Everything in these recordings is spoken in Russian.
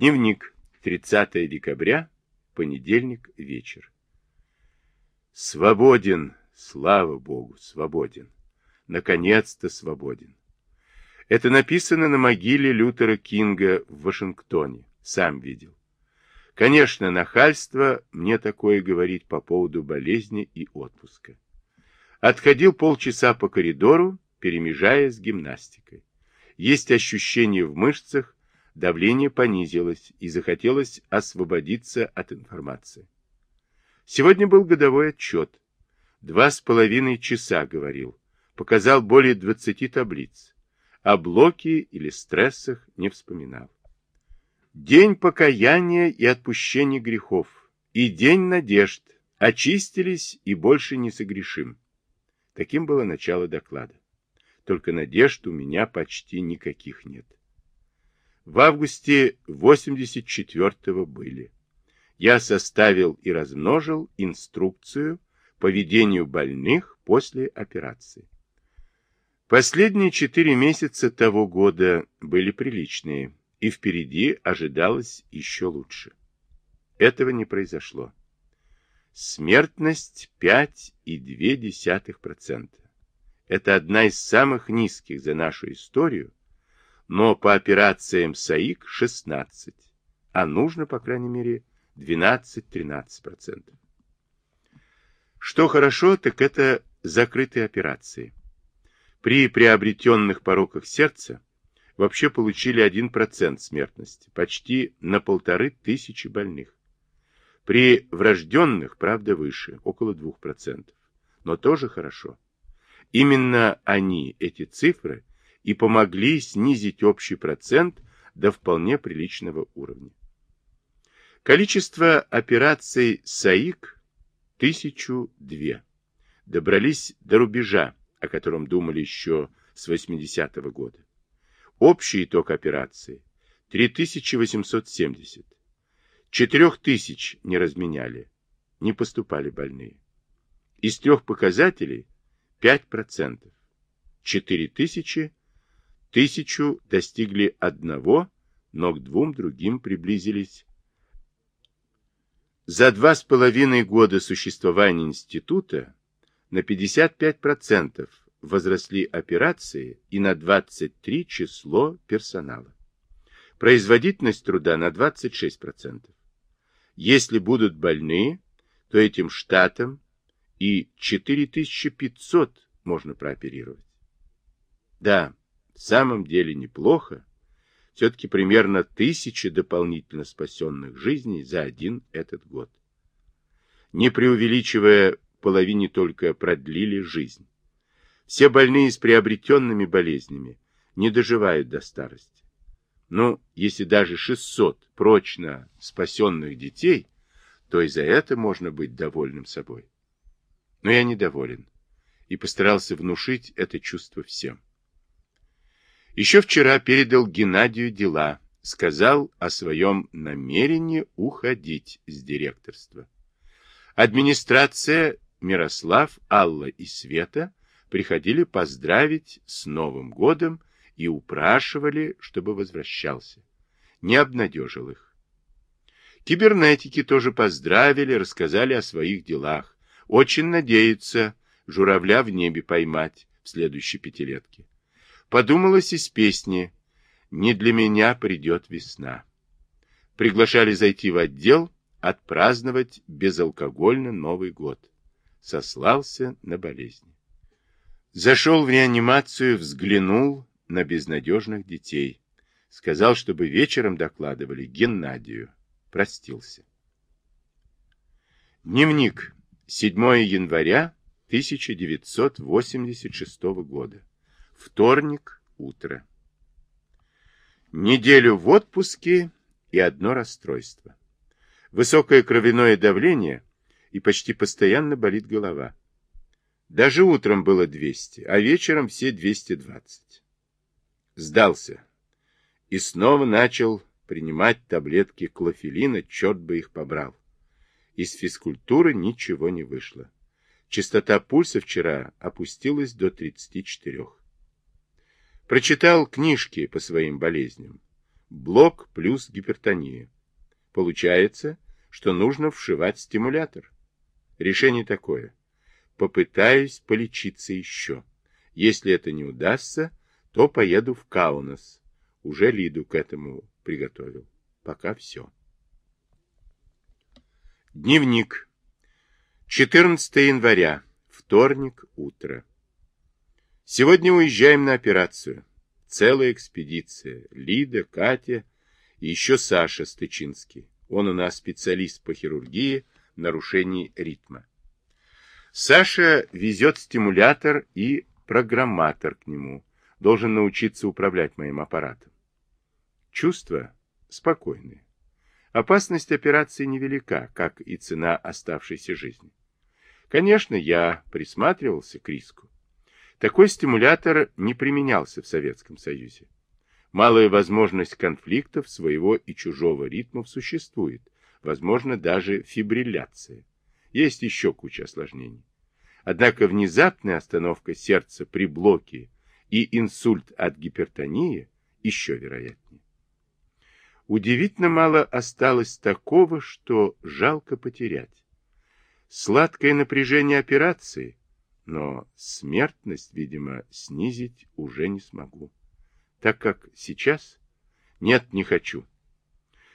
Дневник. 30 декабря. Понедельник. Вечер. Свободен, слава Богу, свободен. Наконец-то свободен. Это написано на могиле Лютера Кинга в Вашингтоне. Сам видел. Конечно, нахальство мне такое говорить по поводу болезни и отпуска. Отходил полчаса по коридору, перемежая с гимнастикой. Есть ощущение в мышцах, давление понизилось и захотелось освободиться от информации. Сегодня был годовой отчет. Два с половиной часа говорил. Показал более двадцати таблиц. О блоке или стрессах не вспоминал. День покаяния и отпущения грехов. И день надежд. Очистились и больше не согрешим. Таким было начало доклада. Только надежд у меня почти никаких нет. В августе 84-го были. Я составил и размножил инструкцию по ведению больных после операции. Последние четыре месяца того года были приличные и впереди ожидалось еще лучше. Этого не произошло. Смертность 5,2%. Это одна из самых низких за нашу историю, но по операциям САИК 16, а нужно, по крайней мере, 12-13%. Что хорошо, так это закрытые операции. При приобретенных пороках сердца вообще получили 1% смертности, почти на полторы тысячи больных. При врожденных, правда, выше, около 2%, но тоже хорошо. Именно они, эти цифры, и помогли снизить общий процент до вполне приличного уровня. Количество операций САИК – 1002. Добрались до рубежа, о котором думали еще с 80-го года. Общий итог операции – 3870. 4000 не разменяли, не поступали больные. Из трех показателей – 5%. 4000, тысячу достигли одного, но к двум другим приблизились. За два с половиной года существования института на 55% возросли операции и на 23 число персонала. Производительность труда на 26%. Если будут больные, то этим штатом и 4500 можно прооперировать. Да, в самом деле неплохо. Все-таки примерно тысяча дополнительно спасенных жизней за один этот год. Не преувеличивая, половине только продлили жизнь. Все больные с приобретенными болезнями не доживают до старости. Ну, если даже 600 прочно спасенных детей, то и за это можно быть довольным собой. Но я недоволен и постарался внушить это чувство всем. Еще вчера передал Геннадию дела, сказал о своем намерении уходить с директорства. Администрация Мирослав, Алла и Света приходили поздравить с Новым годом и упрашивали, чтобы возвращался. Не обнадежил их. Кибернетики тоже поздравили, рассказали о своих делах. Очень надеются журавля в небе поймать в следующей пятилетке. Подумалось из песни «Не для меня придет весна». Приглашали зайти в отдел, отпраздновать безалкогольно Новый год. Сослался на болезни. Зашел в реанимацию, взглянул на безнадежных детей. Сказал, чтобы вечером докладывали Геннадию. Простился. Дневник. 7 января 1986 года. Вторник. Утро. Неделю в отпуске и одно расстройство. Высокое кровяное давление и почти постоянно болит голова. Даже утром было 200, а вечером все 220. Сдался. И снова начал принимать таблетки клофелина, черт бы их побрал. Из физкультуры ничего не вышло. Частота пульса вчера опустилась до 34. Прочитал книжки по своим болезням. блок плюс гипертония. Получается, что нужно вшивать стимулятор. Решение такое. Попытаюсь полечиться еще. Если это не удастся, то поеду в Каунас. Уже Лиду к этому приготовил. Пока все. Дневник. 14 января. Вторник. Утро. Сегодня уезжаем на операцию. Целая экспедиция. Лида, Катя и еще Саша Стычинский. Он у нас специалист по хирургии нарушений ритма. Саша везет стимулятор и программатор к нему. Должен научиться управлять моим аппаратом. Чувства спокойные. Опасность операции невелика, как и цена оставшейся жизни. Конечно, я присматривался к риску. Такой стимулятор не применялся в Советском Союзе. Малая возможность конфликтов своего и чужого ритмов существует, возможно даже фибрилляция. Есть еще куча осложнений. Однако внезапная остановка сердца при блоке и инсульт от гипертонии еще вероятнее. Удивительно мало осталось такого, что жалко потерять. Сладкое напряжение операции, но смертность, видимо, снизить уже не смогу. Так как сейчас? Нет, не хочу.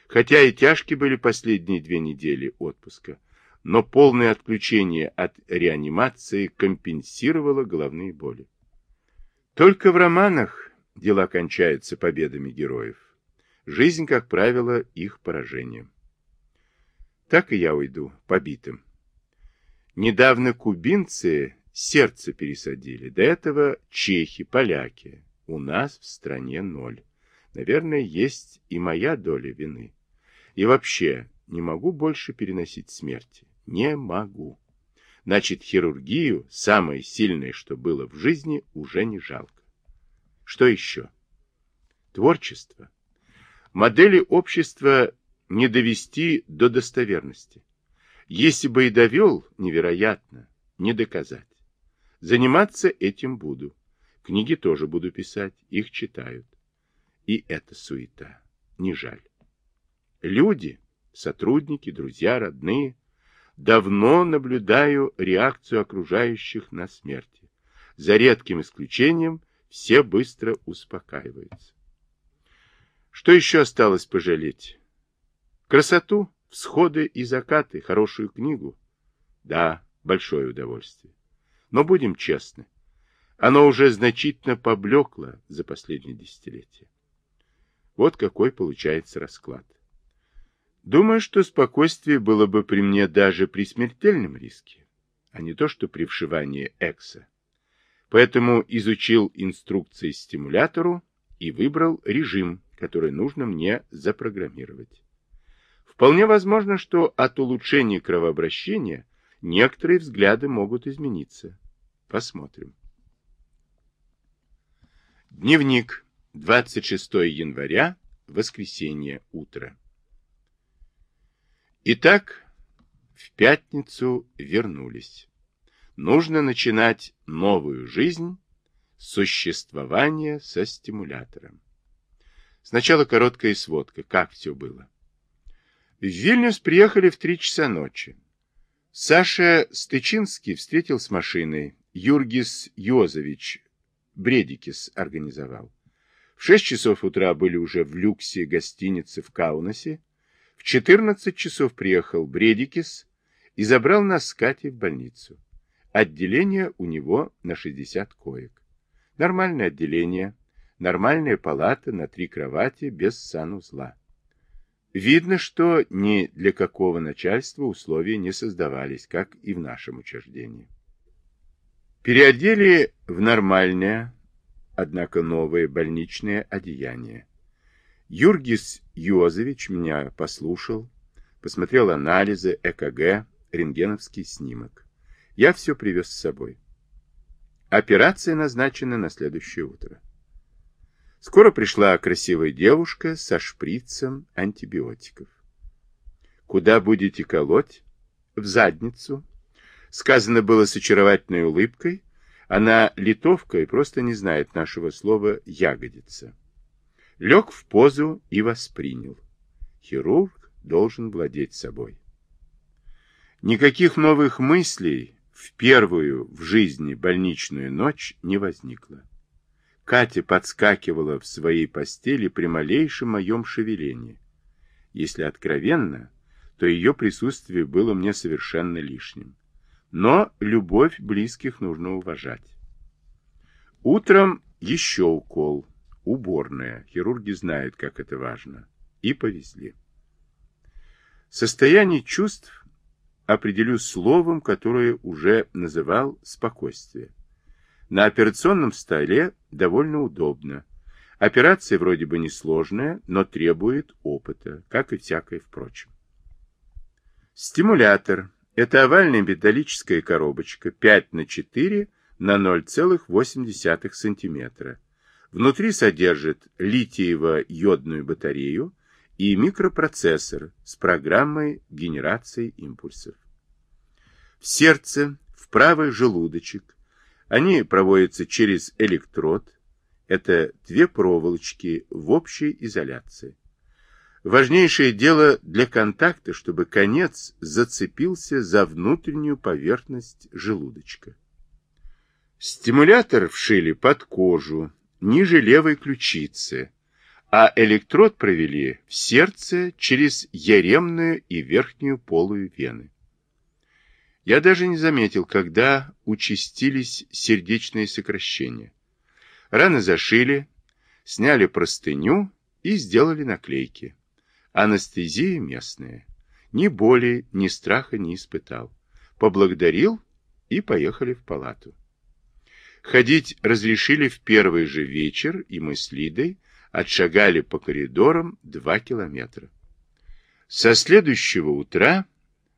Хотя и тяжкие были последние две недели отпуска, но полное отключение от реанимации компенсировало головные боли. Только в романах дела кончаются победами героев. Жизнь, как правило, их поражением. Так и я уйду, побитым. Недавно кубинцы сердце пересадили, до этого чехи, поляки. У нас в стране ноль. Наверное, есть и моя доля вины. И вообще, не могу больше переносить смерти. Не могу. Значит, хирургию, самое сильное, что было в жизни, уже не жалко. Что еще? Творчество. Модели общества не довести до достоверности. Если бы и довел, невероятно, не доказать. Заниматься этим буду. Книги тоже буду писать, их читают. И это суета. Не жаль. Люди, сотрудники, друзья, родные, давно наблюдаю реакцию окружающих на смерти. За редким исключением все быстро успокаиваются. Что еще осталось пожалеть? Красоту, всходы и закаты, хорошую книгу? Да, большое удовольствие. Но будем честны, оно уже значительно поблекло за последние десятилетия. Вот какой получается расклад. Думаю, что спокойствие было бы при мне даже при смертельном риске, а не то, что при вшивании экса. Поэтому изучил инструкции стимулятору и выбрал режим, который нужно мне запрограммировать. Вполне возможно, что от улучшения кровообращения некоторые взгляды могут измениться. Посмотрим. Дневник. 26 января. Воскресенье. Утро. Итак, в пятницу вернулись. Нужно начинать новую жизнь, существование со стимулятором. Сначала короткая сводка, как все было. В Вильнюс приехали в три часа ночи. Саша Стычинский встретил с машиной. Юргис Йозович Бредикис организовал. В 6 часов утра были уже в люксе гостиницы в Каунасе. В 14 часов приехал Бредикис и забрал нас с Катей в больницу. Отделение у него на 60 коек. Нормальное отделение, нормальная палата на три кровати без санузла. Видно, что ни для какого начальства условия не создавались, как и в нашем учреждении. Переодели в нормальное, однако новое больничное одеяние. Юргис Юозович меня послушал, посмотрел анализы, ЭКГ, рентгеновский снимок. Я все привез с собой. Операция назначена на следующее утро. Скоро пришла красивая девушка со шприцем антибиотиков. Куда будете колоть? В задницу. Сказано было с очаровательной улыбкой. Она литовка и просто не знает нашего слова «ягодица». Лег в позу и воспринял. Хирург должен владеть собой. Никаких новых мыслей в первую в жизни больничную ночь не возникло. Катя подскакивала в своей постели при малейшем моем шевелении. Если откровенно, то ее присутствие было мне совершенно лишним. Но любовь близких нужно уважать. Утром еще укол, уборная, хирурги знают, как это важно, и повезли. Состояние чувств определю словом, которое уже называл спокойствие. На операционном столе довольно удобно. Операция вроде бы несложная, но требует опыта, как и всякое впрочем. Стимулятор – это овальная металлическая коробочка 5 на 4 на 0,8 см. Внутри содержит литиево-йодную батарею и микропроцессор с программой генерации импульсов. В сердце, в правый желудочек, они проводятся через электрод, это две проволочки в общей изоляции. Важнейшее дело для контакта, чтобы конец зацепился за внутреннюю поверхность желудочка. Стимулятор вшили под кожу, ниже левой ключицы, а электрод провели в сердце через яремную и верхнюю полую вены. Я даже не заметил, когда участились сердечные сокращения. Раны зашили, сняли простыню и сделали наклейки. Анестезия местная. Ни боли, ни страха не испытал. Поблагодарил и поехали в палату. Ходить разрешили в первый же вечер, и мы с Лидой отшагали по коридорам два километра. Со следующего утра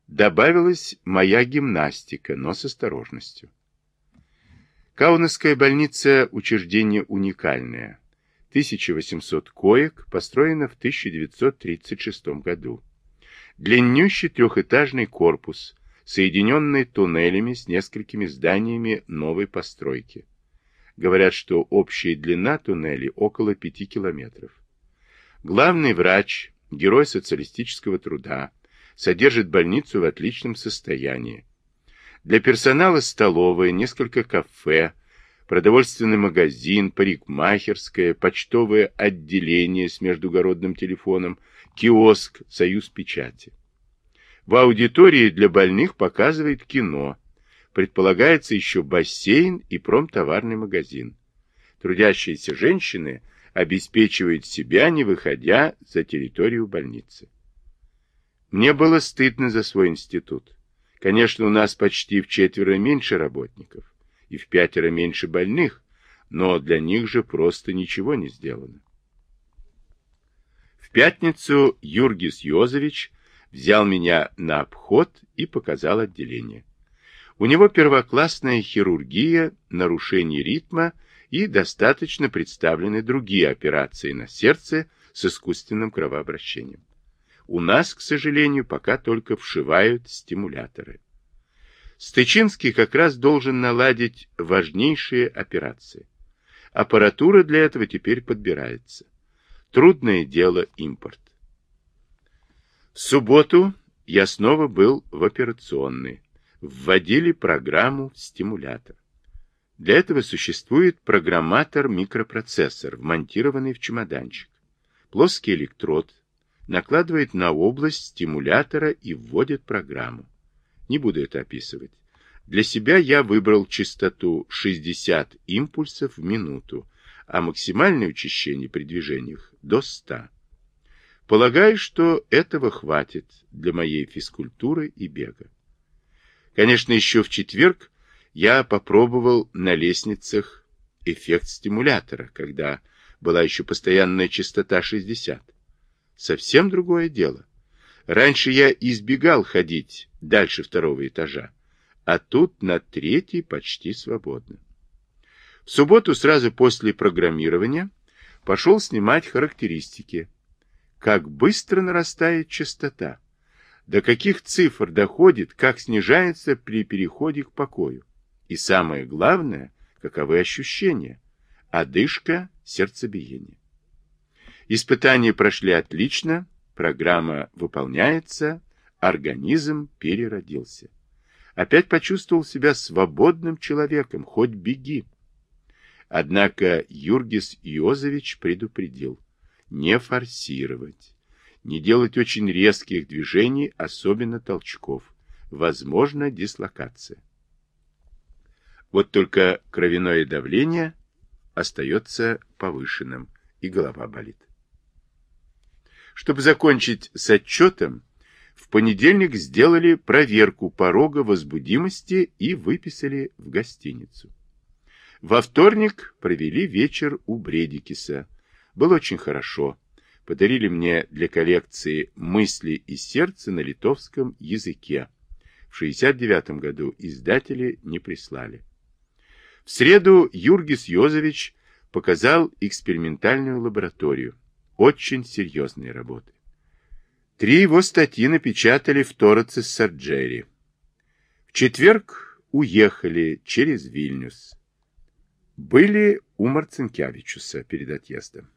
добавилась моя гимнастика, но с осторожностью. Каунасская больница – учреждение уникальное. 1800 коек, построена в 1936 году. Длиннющий трехэтажный корпус, соединенный туннелями с несколькими зданиями новой постройки. Говорят, что общая длина туннелей около 5 километров. Главный врач, герой социалистического труда, содержит больницу в отличном состоянии. Для персонала столовая, несколько кафе, продовольственный магазин, парикмахерское, почтовое отделение с междугородным телефоном, киоск, союз печати. В аудитории для больных показывает кино. Предполагается еще бассейн и промтоварный магазин. Трудящиеся женщины обеспечивают себя, не выходя за территорию больницы. Мне было стыдно за свой институт. Конечно, у нас почти в четверо меньше работников и в пятеро меньше больных, но для них же просто ничего не сделано. В пятницу Юргис Йозович взял меня на обход и показал отделение. У него первоклассная хирургия, нарушение ритма и достаточно представлены другие операции на сердце с искусственным кровообращением. У нас, к сожалению, пока только вшивают стимуляторы. Стычинский как раз должен наладить важнейшие операции. Аппаратура для этого теперь подбирается. Трудное дело импорт. В субботу я снова был в операционной. Вводили программу стимулятор. Для этого существует программатор-микропроцессор, вмонтированный в чемоданчик. Плоский электрод накладывает на область стимулятора и вводит программу. Не буду это описывать. Для себя я выбрал частоту 60 импульсов в минуту, а максимальное учащение при движениях до 100. Полагаю, что этого хватит для моей физкультуры и бега. Конечно, еще в четверг я попробовал на лестницах эффект стимулятора, когда была еще постоянная частота 60. Совсем другое дело. Раньше я избегал ходить дальше второго этажа, а тут на третий почти свободно. В субботу сразу после программирования пошел снимать характеристики как быстро нарастает частота, до каких цифр доходит, как снижается при переходе к покою. И самое главное, каковы ощущения, одышка, сердцебиение. Испытания прошли отлично, программа выполняется, организм переродился. Опять почувствовал себя свободным человеком, хоть беги. Однако Юргис Иозович предупредил не форсировать, не делать очень резких движений, особенно толчков. Возможно дислокация. Вот только кровяное давление остается повышенным, и голова болит. Чтобы закончить с отчетом, в понедельник сделали проверку порога возбудимости и выписали в гостиницу. Во вторник провели вечер у Бредикиса. Было очень хорошо. Подарили мне для коллекции «Мысли и сердце» на литовском языке. В 69 году издатели не прислали. В среду Юргис Йозович показал экспериментальную лабораторию. Очень серьезные работы. Три его статьи напечатали в Торацис Сарджери. В четверг уехали через Вильнюс. Были у Марцинкевичуса перед отъездом.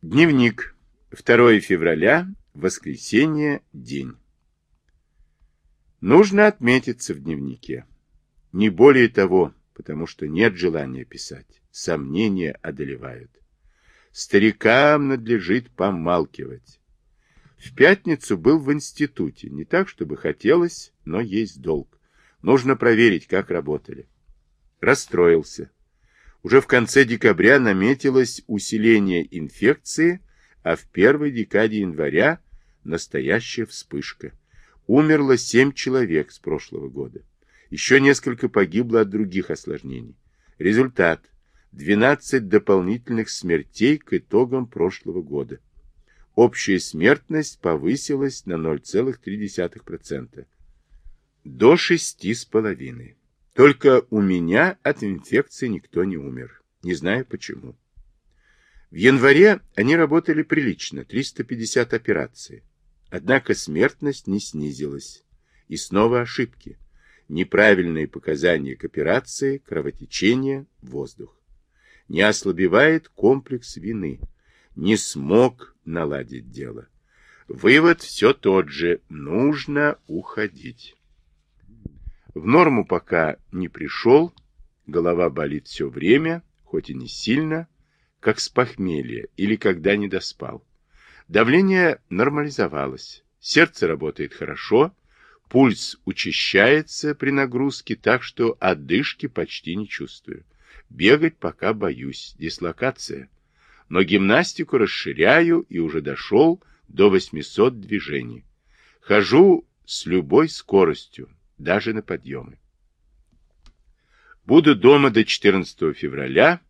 Дневник. 2 февраля. Воскресенье. День. Нужно отметиться в дневнике. Не более того, потому что нет желания писать. Сомнения одолевают. Старикам надлежит помалкивать. В пятницу был в институте. Не так, чтобы хотелось, но есть долг. Нужно проверить, как работали. Расстроился. Уже в конце декабря наметилось усиление инфекции, а в первой декаде января настоящая вспышка. Умерло семь человек с прошлого года. Еще несколько погибло от других осложнений. Результат – 12 дополнительных смертей к итогам прошлого года. Общая смертность повысилась на 0,3%. До 6,5%. Только у меня от инфекции никто не умер. Не знаю почему. В январе они работали прилично, 350 операций. Однако смертность не снизилась. И снова ошибки. Неправильные показания к операции, кровотечение, воздух не ослабевает комплекс вины. Не смог наладить дело. Вывод все тот же. Нужно уходить. В норму пока не пришел. Голова болит все время, хоть и не сильно, как с похмелья или когда не доспал. Давление нормализовалось. Сердце работает хорошо. Пульс учащается при нагрузке, так что отдышки почти не чувствую. Бегать пока боюсь, дислокация. Но гимнастику расширяю и уже дошел до 800 движений. Хожу с любой скоростью, даже на подъемы. Буду дома до 14 февраля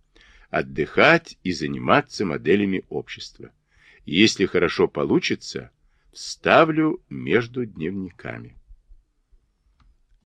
отдыхать и заниматься моделями общества. Если хорошо получится, вставлю между дневниками.